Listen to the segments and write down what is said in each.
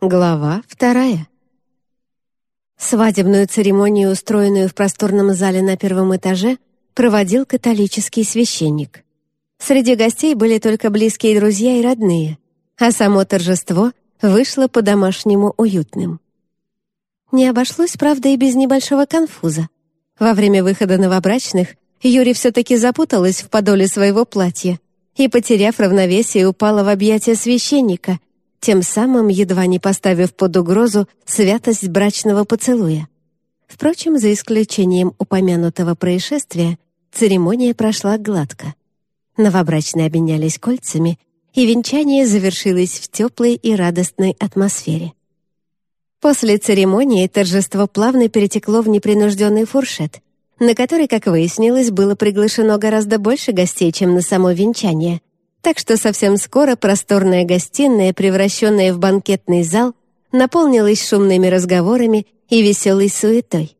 Глава вторая. Свадебную церемонию, устроенную в просторном зале на первом этаже, проводил католический священник. Среди гостей были только близкие друзья и родные, а само торжество вышло по-домашнему уютным. Не обошлось, правда, и без небольшого конфуза. Во время выхода новобрачных Юри все-таки запуталась в подоле своего платья и, потеряв равновесие, упала в объятия священника — тем самым едва не поставив под угрозу святость брачного поцелуя. Впрочем, за исключением упомянутого происшествия, церемония прошла гладко. Новобрачные обменялись кольцами, и венчание завершилось в теплой и радостной атмосфере. После церемонии торжество плавно перетекло в непринужденный фуршет, на который, как выяснилось, было приглашено гораздо больше гостей, чем на само венчание, так что совсем скоро просторная гостиная, превращенная в банкетный зал, наполнилась шумными разговорами и веселой суетой.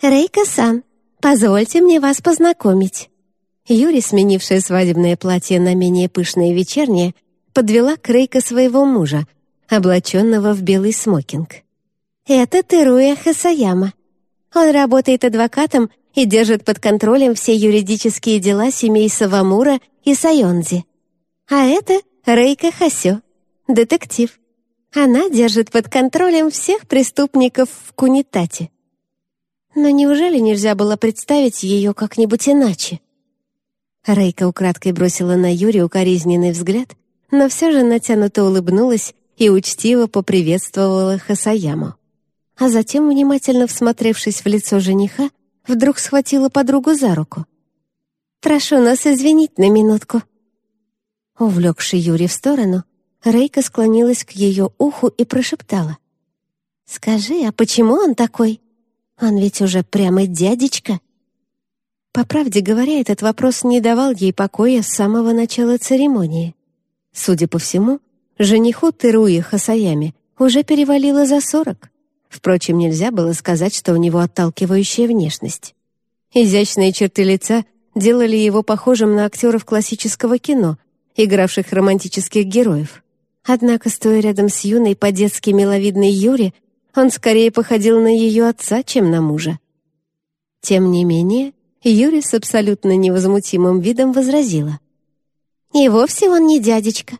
«Рейка-сан, позвольте мне вас познакомить». Юри, сменившая свадебное платье на менее пышное вечернее, подвела к Рейка своего мужа, облаченного в белый смокинг. «Это Теруя Хасаяма. Он работает адвокатом и держит под контролем все юридические дела семей Савамура и Сайонзи. А это Рейка Хасё, детектив. Она держит под контролем всех преступников в Кунитате. Но неужели нельзя было представить ее как-нибудь иначе? Рейка украдкой бросила на Юри укоризненный взгляд, но все же натянуто улыбнулась и учтиво поприветствовала Хасаяму. А затем, внимательно всмотревшись в лицо жениха, вдруг схватила подругу за руку. «Прошу нас извинить на минутку». Увлекший Юри в сторону, Рейка склонилась к ее уху и прошептала. «Скажи, а почему он такой? Он ведь уже прямо дядечка». По правде говоря, этот вопрос не давал ей покоя с самого начала церемонии. Судя по всему, жениху Теруи Хасаями уже перевалило за сорок. Впрочем, нельзя было сказать, что у него отталкивающая внешность. Изящные черты лица делали его похожим на актеров классического кино, игравших романтических героев. Однако, стоя рядом с юной, по-детски миловидной Юри, он скорее походил на ее отца, чем на мужа. Тем не менее, Юри с абсолютно невозмутимым видом возразила. «И вовсе он не дядечка.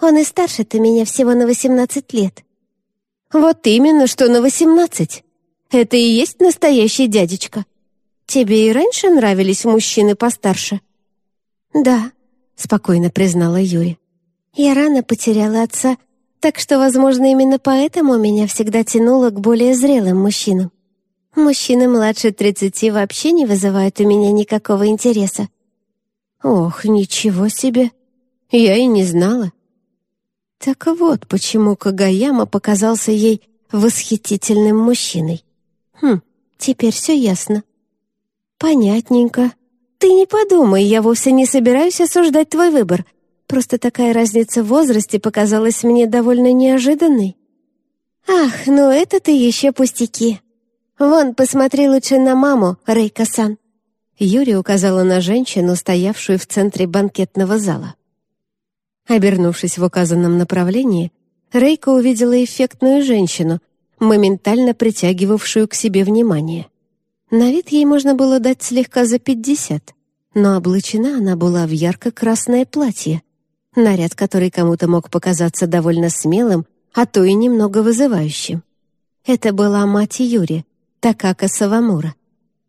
Он и старше-то меня всего на восемнадцать лет». «Вот именно, что на восемнадцать. Это и есть настоящий дядечка», Тебе и раньше нравились мужчины постарше?» «Да», — спокойно признала Юри. «Я рано потеряла отца, так что, возможно, именно поэтому меня всегда тянуло к более зрелым мужчинам. Мужчины младше тридцати вообще не вызывают у меня никакого интереса». «Ох, ничего себе! Я и не знала». Так вот, почему Кагаяма показался ей восхитительным мужчиной. Хм, теперь все ясно. «Понятненько. Ты не подумай, я вовсе не собираюсь осуждать твой выбор. Просто такая разница в возрасте показалась мне довольно неожиданной». «Ах, ну это-то еще пустяки. Вон, посмотри лучше на маму, Рейка-сан». Юрия указала на женщину, стоявшую в центре банкетного зала. Обернувшись в указанном направлении, Рейка увидела эффектную женщину, моментально притягивавшую к себе внимание. На вид ей можно было дать слегка за пятьдесят, но облачена она была в ярко-красное платье, наряд, который кому-то мог показаться довольно смелым, а то и немного вызывающим. Это была мать Юри, Такака Савамура.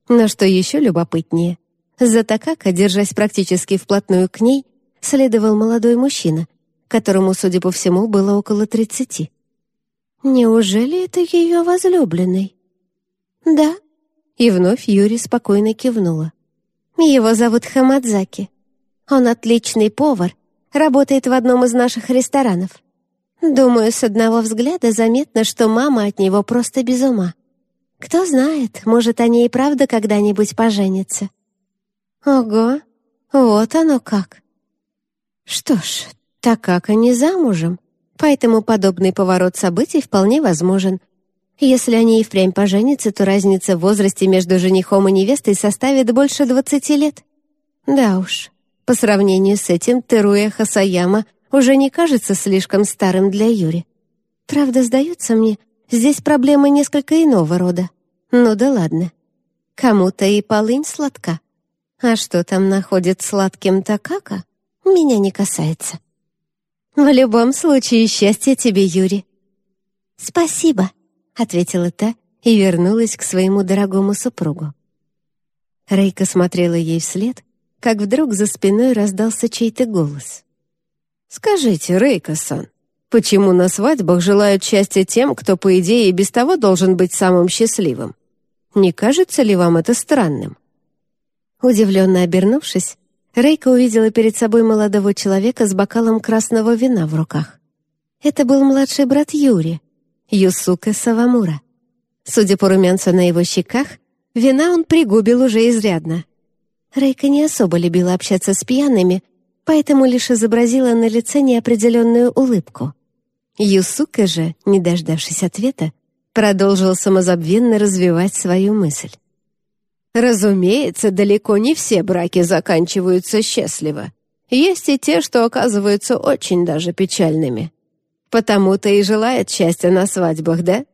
Но что еще любопытнее, за Такака, держась практически вплотную к ней, следовал молодой мужчина, которому, судя по всему, было около тридцати. Неужели это ее возлюбленный? Да, и вновь Юри спокойно кивнула. «Его зовут Хамадзаки. Он отличный повар, работает в одном из наших ресторанов. Думаю, с одного взгляда заметно, что мама от него просто без ума. Кто знает, может, они и правда когда-нибудь поженятся». «Ого, вот оно как!» «Что ж, так как они замужем, поэтому подобный поворот событий вполне возможен», если они и впрямь поженятся, то разница в возрасте между женихом и невестой составит больше двадцати лет. Да уж, по сравнению с этим Теруя Хасаяма уже не кажется слишком старым для Юри. Правда, сдается мне, здесь проблема несколько иного рода. Ну да ладно. Кому-то и полынь сладка. А что там находит сладким такака, меня не касается. В любом случае, счастья тебе, Юрий. Спасибо, ответила та и вернулась к своему дорогому супругу. Рейка смотрела ей вслед, как вдруг за спиной раздался чей-то голос. «Скажите, Рейка-сан, почему на свадьбах желают счастья тем, кто, по идее, и без того должен быть самым счастливым? Не кажется ли вам это странным?» Удивленно обернувшись, Рейка увидела перед собой молодого человека с бокалом красного вина в руках. Это был младший брат Юри, Юсука Савамура. Судя по румянцу на его щеках, вина он пригубил уже изрядно. Рейка не особо любила общаться с пьяными, поэтому лишь изобразила на лице неопределенную улыбку. Юсука же, не дождавшись ответа, продолжил самозабвенно развивать свою мысль. Разумеется, далеко не все браки заканчиваются счастливо. Есть и те, что оказываются очень даже печальными. Потому-то и желает счастья на свадьбах, да?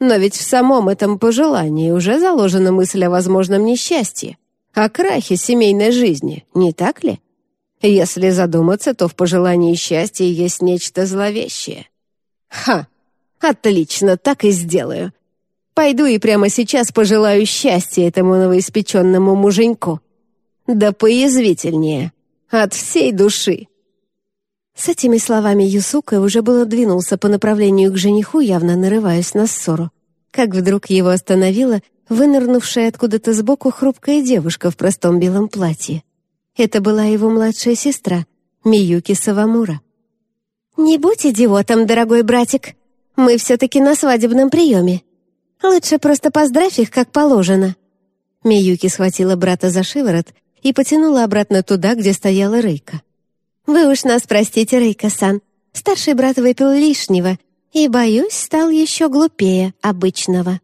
Но ведь в самом этом пожелании уже заложена мысль о возможном несчастье, о крахе семейной жизни, не так ли? Если задуматься, то в пожелании счастья есть нечто зловещее. Ха! Отлично, так и сделаю. Пойду и прямо сейчас пожелаю счастья этому новоиспеченному муженьку. Да поязвительнее. От всей души. С этими словами Юсука уже было двинулся по направлению к жениху, явно нарываясь на ссору, как вдруг его остановила вынырнувшая откуда-то сбоку хрупкая девушка в простом белом платье. Это была его младшая сестра, Миюки Савамура. «Не будь идиотом, дорогой братик. Мы все-таки на свадебном приеме. Лучше просто поздравь их, как положено». Миюки схватила брата за шиворот и потянула обратно туда, где стояла Рейка. «Вы уж нас простите, Рейка-сан. Старший брат выпил лишнего и, боюсь, стал еще глупее обычного».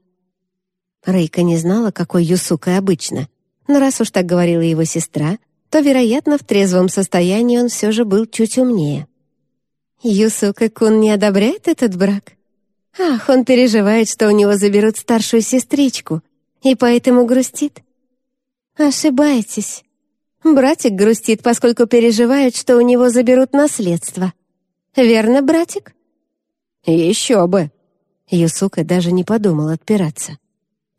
Рейка не знала, какой Юсука обычно, но раз уж так говорила его сестра, то, вероятно, в трезвом состоянии он все же был чуть умнее. «Юсука-кун не одобряет этот брак?» Ах, он переживает, что у него заберут старшую сестричку, и поэтому грустит. Ошибаетесь. Братик грустит, поскольку переживает, что у него заберут наследство. Верно, братик? Еще бы. Юсука даже не подумал отпираться.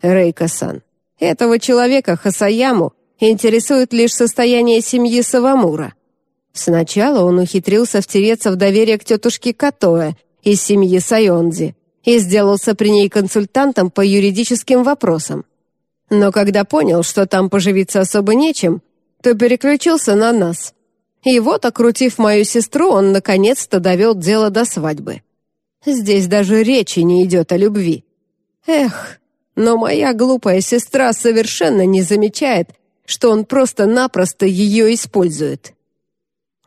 Рейка-сан, этого человека, Хасаяму, интересует лишь состояние семьи Савамура. Сначала он ухитрился втереться в доверие к тетушке Катоэ из семьи Сайонзи, и сделался при ней консультантом по юридическим вопросам. Но когда понял, что там поживиться особо нечем, то переключился на нас. И вот, окрутив мою сестру, он наконец-то довел дело до свадьбы. Здесь даже речи не идет о любви. Эх, но моя глупая сестра совершенно не замечает, что он просто-напросто ее использует.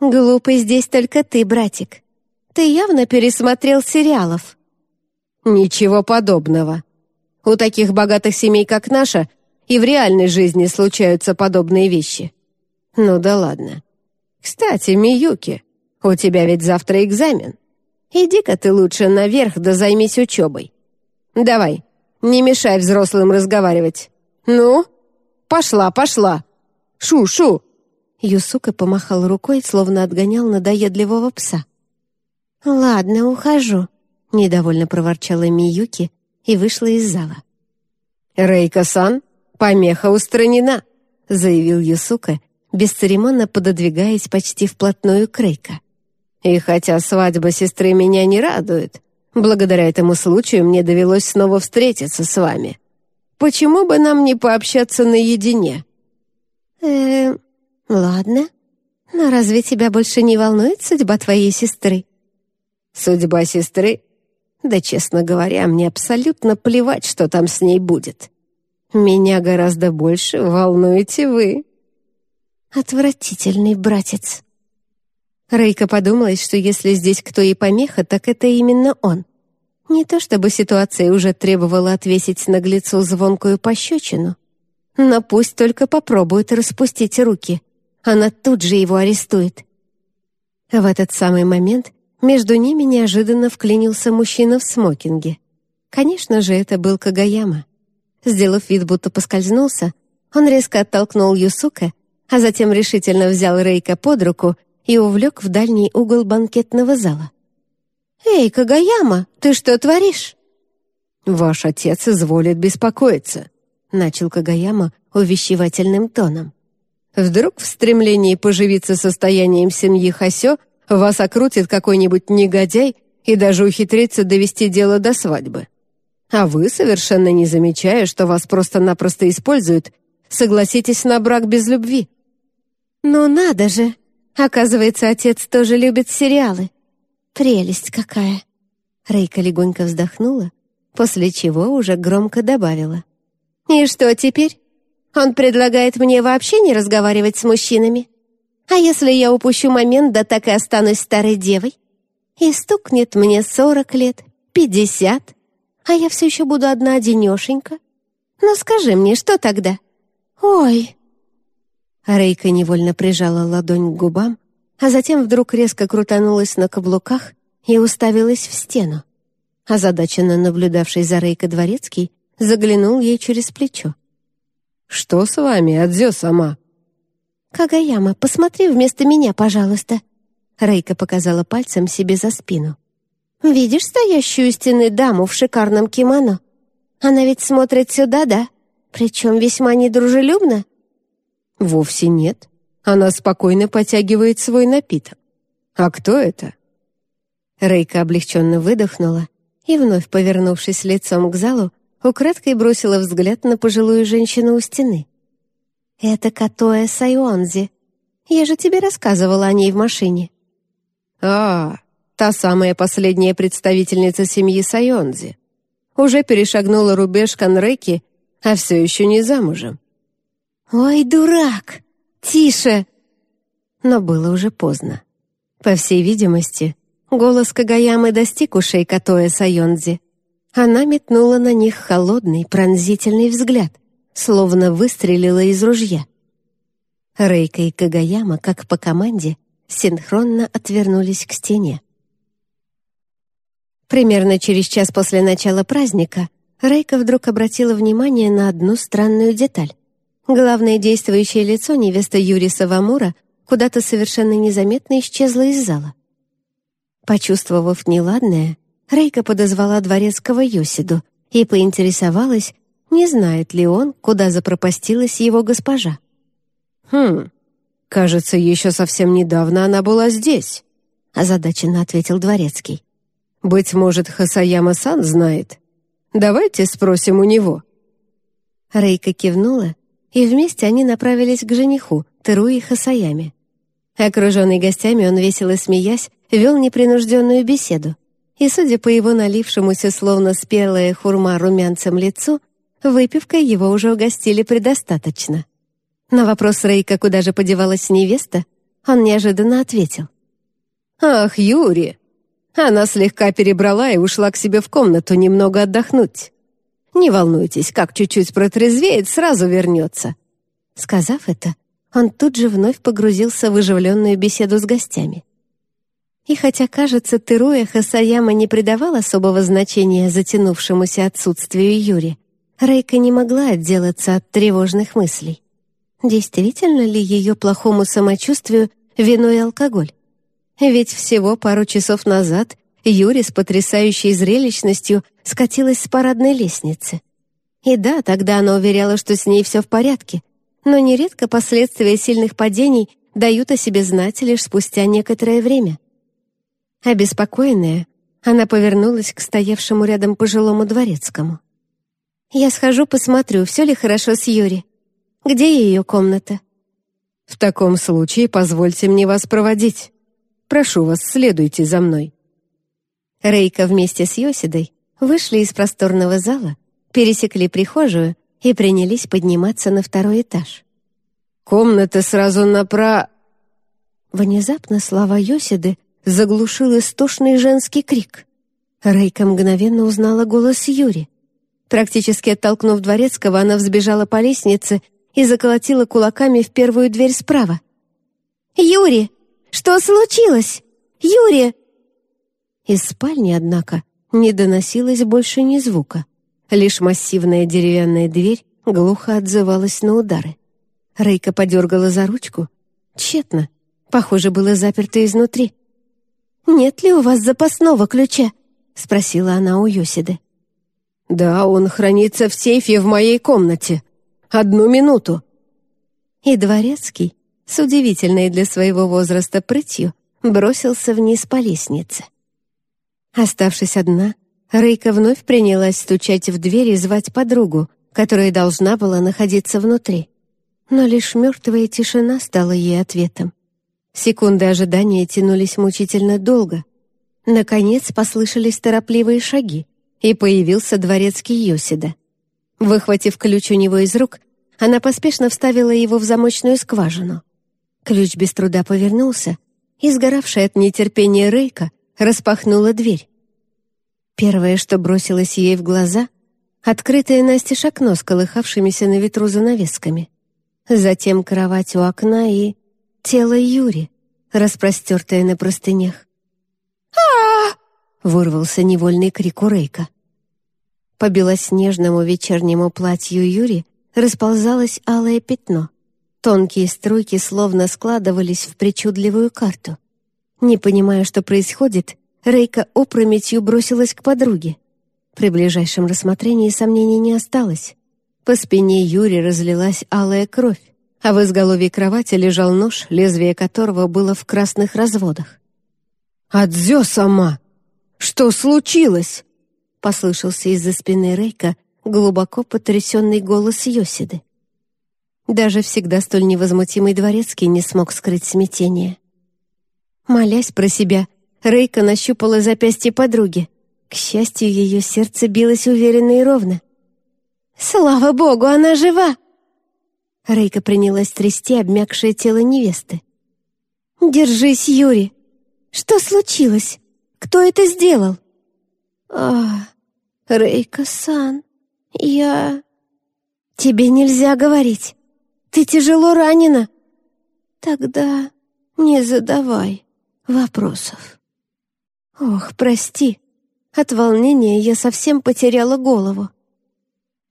«Глупый здесь только ты, братик. Ты явно пересмотрел сериалов», Ничего подобного. У таких богатых семей, как наша, и в реальной жизни случаются подобные вещи. Ну да ладно. Кстати, Миюки, у тебя ведь завтра экзамен. Иди-ка ты лучше наверх да займись учебой. Давай, не мешай взрослым разговаривать. Ну, пошла, пошла. Шу-шу. Юсука помахал рукой, словно отгонял надоедливого пса. «Ладно, ухожу», Недовольно проворчала Миюки и вышла из зала. «Рейка-сан, помеха устранена», — заявил Юсука, бесцеремонно пододвигаясь почти вплотную к Рейка. «И хотя свадьба сестры меня не радует, благодаря этому случаю мне довелось снова встретиться с вами. Почему бы нам не пообщаться наедине?» «Эм, ладно. Но разве тебя больше не волнует судьба твоей сестры?» «Судьба сестры да, честно говоря, мне абсолютно плевать, что там с ней будет. Меня гораздо больше волнуете вы. Отвратительный братец. Рейка подумала, что если здесь кто и помеха, так это именно он. Не то чтобы ситуация уже требовала отвесить наглецу звонкую пощечину, но пусть только попробует распустить руки. Она тут же его арестует. В этот самый момент Между ними неожиданно вклинился мужчина в смокинге. Конечно же, это был Кагаяма. Сделав вид, будто поскользнулся, он резко оттолкнул Юсука, а затем решительно взял Рейка под руку и увлек в дальний угол банкетного зала. «Эй, Кагаяма, ты что творишь?» «Ваш отец изволит беспокоиться», — начал Кагаяма увещевательным тоном. «Вдруг в стремлении поживиться состоянием семьи Хасё вас окрутит какой-нибудь негодяй и даже ухитрится довести дело до свадьбы. А вы, совершенно не замечая, что вас просто-напросто используют, согласитесь на брак без любви». «Ну надо же! Оказывается, отец тоже любит сериалы. Прелесть какая!» Рейка легонько вздохнула, после чего уже громко добавила. «И что теперь? Он предлагает мне вообще не разговаривать с мужчинами? А если я упущу момент, да так и останусь старой девой? И стукнет мне сорок лет, пятьдесят, а я все еще буду одна-одинешенька? Ну скажи мне, что тогда? Ой!» Рейка невольно прижала ладонь к губам, а затем вдруг резко крутанулась на каблуках и уставилась в стену. Озадаченно наблюдавший за Рейко Дворецкий заглянул ей через плечо. «Что с вами, Адзё сама?» «Кагаяма, посмотри вместо меня, пожалуйста». Рейка показала пальцем себе за спину. «Видишь стоящую у стены даму в шикарном кимоно? Она ведь смотрит сюда, да? Причем весьма недружелюбно». «Вовсе нет. Она спокойно потягивает свой напиток. А кто это?» Рейка облегченно выдохнула и, вновь повернувшись лицом к залу, украдкой бросила взгляд на пожилую женщину у стены. «Это Катоэ Сайонзи. Я же тебе рассказывала о ней в машине». «А, та самая последняя представительница семьи Сайонзи. Уже перешагнула рубеж Канреки, а все еще не замужем». «Ой, дурак! Тише!» Но было уже поздно. По всей видимости, Голос Кагаямы достиг ушей Катоя Сайонзи. Она метнула на них холодный, пронзительный взгляд, словно выстрелила из ружья. Рейка и Кагаяма, как по команде, синхронно отвернулись к стене. Примерно через час после начала праздника Рейка вдруг обратила внимание на одну странную деталь. Главное действующее лицо невесты Юри Савамура куда-то совершенно незаметно исчезло из зала. Почувствовав неладное, Рейка подозвала дворецкого Йосиду и поинтересовалась, не знает ли он, куда запропастилась его госпожа. «Хм, кажется, еще совсем недавно она была здесь», озадаченно ответил дворецкий. «Быть может, Хасаяма-сан знает. Давайте спросим у него». Рейка кивнула, и вместе они направились к жениху, Теруи Хасаяме. Окруженный гостями, он весело смеясь, вел непринужденную беседу. И, судя по его налившемуся, словно спелая хурма румянцем лицу, выпивкой его уже угостили предостаточно. На вопрос Рейка, куда же подевалась невеста, он неожиданно ответил. «Ах, Юри! Она слегка перебрала и ушла к себе в комнату немного отдохнуть. Не волнуйтесь, как чуть-чуть протрезвеет, сразу вернется». Сказав это, он тут же вновь погрузился в оживленную беседу с гостями. И хотя, кажется, Теруя Хасаяма не придавал особого значения затянувшемуся отсутствию Юри, Рейка не могла отделаться от тревожных мыслей. Действительно ли ее плохому самочувствию виной алкоголь? Ведь всего пару часов назад Юри с потрясающей зрелищностью скатилась с парадной лестницы. И да, тогда она уверяла, что с ней все в порядке, но нередко последствия сильных падений дают о себе знать лишь спустя некоторое время. Обеспокоенная, она повернулась к стоявшему рядом пожилому дворецкому. «Я схожу, посмотрю, все ли хорошо с Юри. Где ее комната?» «В таком случае позвольте мне вас проводить. Прошу вас, следуйте за мной». Рейка вместе с Йосидой вышли из просторного зала, пересекли прихожую и принялись подниматься на второй этаж. «Комната сразу напра...» Внезапно слова Йосиды заглушил истошный женский крик. Рейка мгновенно узнала голос Юри. Практически оттолкнув Дворецкого, она взбежала по лестнице и заколотила кулаками в первую дверь справа. «Юри! Что случилось? Юри!» Из спальни, однако, не доносилось больше ни звука. Лишь массивная деревянная дверь глухо отзывалась на удары. Рейка подергала за ручку. Тщетно. Похоже, было заперто изнутри. «Нет ли у вас запасного ключа?» — спросила она у Йосиды. «Да, он хранится в сейфе в моей комнате. Одну минуту». И Дворецкий, с удивительной для своего возраста прытью, бросился вниз по лестнице. Оставшись одна, Рейка вновь принялась стучать в дверь и звать подругу, которая должна была находиться внутри. Но лишь мертвая тишина стала ей ответом. Секунды ожидания тянулись мучительно долго. Наконец послышались торопливые шаги, и появился дворецкий Йосида. Выхватив ключ у него из рук, она поспешно вставила его в замочную скважину. Ключ без труда повернулся, и, сгоравшая от нетерпения Рейка, распахнула дверь. Первое, что бросилось ей в глаза — открытое настежь окно с колыхавшимися на ветру занавесками. Затем кровать у окна и тело Юри, распростертое на простынях. а вырвался невольный крик у Рейка. По белоснежному вечернему платью Юри расползалось алое пятно. Тонкие струйки словно складывались в причудливую карту. Не понимая, что происходит, Рейка опрометью бросилась к подруге. При ближайшем рассмотрении сомнений не осталось. По спине Юри разлилась алая кровь, а в изголовье кровати лежал нож, лезвие которого было в красных разводах. «Адзё сама! Что случилось?» — послышался из-за спины Рейка глубоко потрясенный голос Йосиды. Даже всегда столь невозмутимый дворецкий не смог скрыть смятение. Молясь про себя, Рейка нащупала запястье подруги. К счастью, ее сердце билось уверенно и ровно. «Слава богу, она жива!» Рейка принялась трясти обмякшее тело невесты. «Держись, Юрий! Что случилось? Кто это сделал?» «А, Рейка-сан, я...» «Тебе нельзя говорить. Ты тяжело ранена». «Тогда не задавай вопросов». «Ох, прости. От волнения я совсем потеряла голову».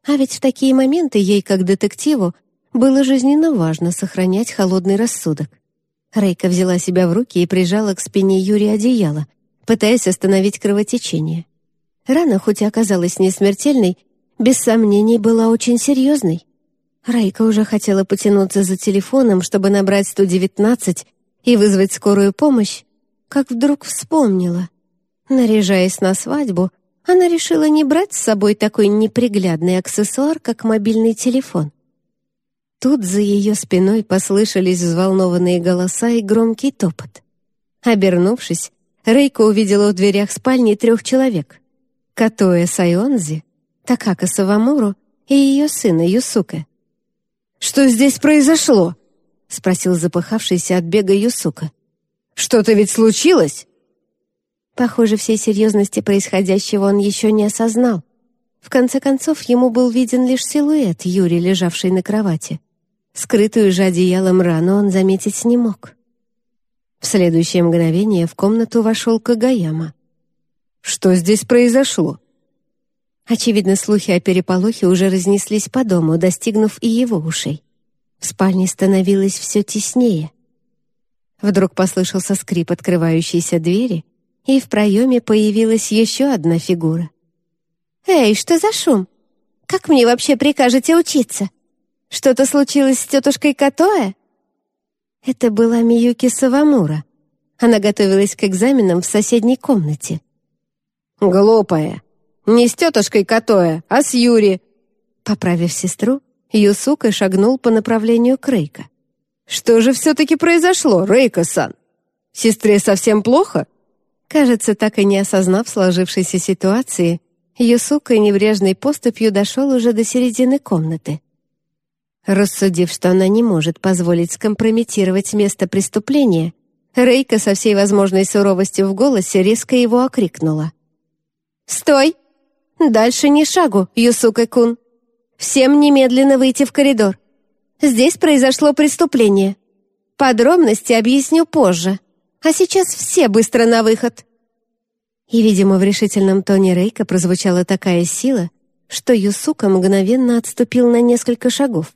А ведь в такие моменты ей, как детективу, было жизненно важно сохранять холодный рассудок. Рейка взяла себя в руки и прижала к спине Юрия одеяло, пытаясь остановить кровотечение. Рана, хоть и оказалась несмертельной, без сомнений была очень серьезной. Райка уже хотела потянуться за телефоном, чтобы набрать 119 и вызвать скорую помощь, как вдруг вспомнила. Наряжаясь на свадьбу, она решила не брать с собой такой неприглядный аксессуар, как мобильный телефон. Тут за ее спиной послышались взволнованные голоса и громкий топот. Обернувшись, Рейка увидела в дверях спальни трех человек. Катоэ Сайонзи, Такака Савамуру и ее сына Юсука. «Что здесь произошло?» — спросил запыхавшийся от бега Юсука. «Что-то ведь случилось?» Похоже, всей серьезности происходящего он еще не осознал. В конце концов, ему был виден лишь силуэт Юри, лежавший на кровати. Скрытую же одеялом рану он заметить не мог. В следующее мгновение в комнату вошел Кагаяма. Что здесь произошло?» Очевидно, слухи о переполохе уже разнеслись по дому, достигнув и его ушей. В спальне становилось все теснее. Вдруг послышался скрип открывающейся двери, и в проеме появилась еще одна фигура. «Эй, что за шум? Как мне вообще прикажете учиться? Что-то случилось с тетушкой Катоэ?» Это была Миюки Савамура. Она готовилась к экзаменам в соседней комнате. «Глупая. Не с тетушкой Катоя, а с Юри». Поправив сестру, Юсука шагнул по направлению к Рейка. «Что же все-таки произошло, Рейка-сан? Сестре совсем плохо?» Кажется, так и не осознав сложившейся ситуации, Юсука неврежной поступью дошел уже до середины комнаты. Рассудив, что она не может позволить скомпрометировать место преступления, Рейка со всей возможной суровостью в голосе резко его окрикнула. «Стой! Дальше ни шагу, Юсука-кун! Всем немедленно выйти в коридор. Здесь произошло преступление. Подробности объясню позже. А сейчас все быстро на выход!» И, видимо, в решительном тоне Рейка прозвучала такая сила, что Юсука мгновенно отступил на несколько шагов.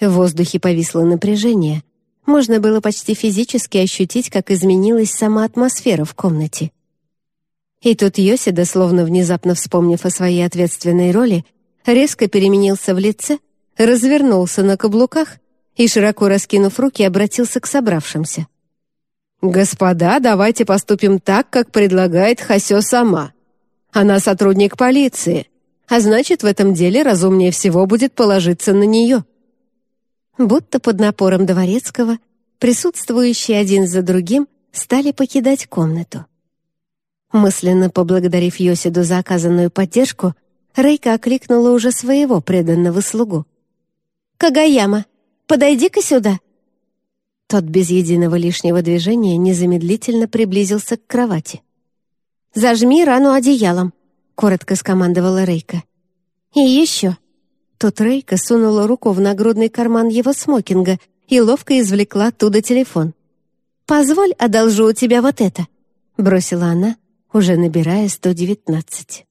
В воздухе повисло напряжение. Можно было почти физически ощутить, как изменилась сама атмосфера в комнате. И тут Йосида, словно внезапно вспомнив о своей ответственной роли, резко переменился в лице, развернулся на каблуках и, широко раскинув руки, обратился к собравшимся. «Господа, давайте поступим так, как предлагает Хасё сама. Она сотрудник полиции, а значит, в этом деле разумнее всего будет положиться на нее». Будто под напором Дворецкого присутствующие один за другим стали покидать комнату. Мысленно поблагодарив Йосиду за оказанную поддержку, Рейка окликнула уже своего преданного слугу. «Кагаяма, подойди-ка сюда!» Тот без единого лишнего движения незамедлительно приблизился к кровати. «Зажми рану одеялом», — коротко скомандовала Рейка. «И еще». Тут Рейка сунула руку в нагрудный карман его смокинга и ловко извлекла оттуда телефон. «Позволь, одолжу у тебя вот это», — бросила она, уже набирая 119.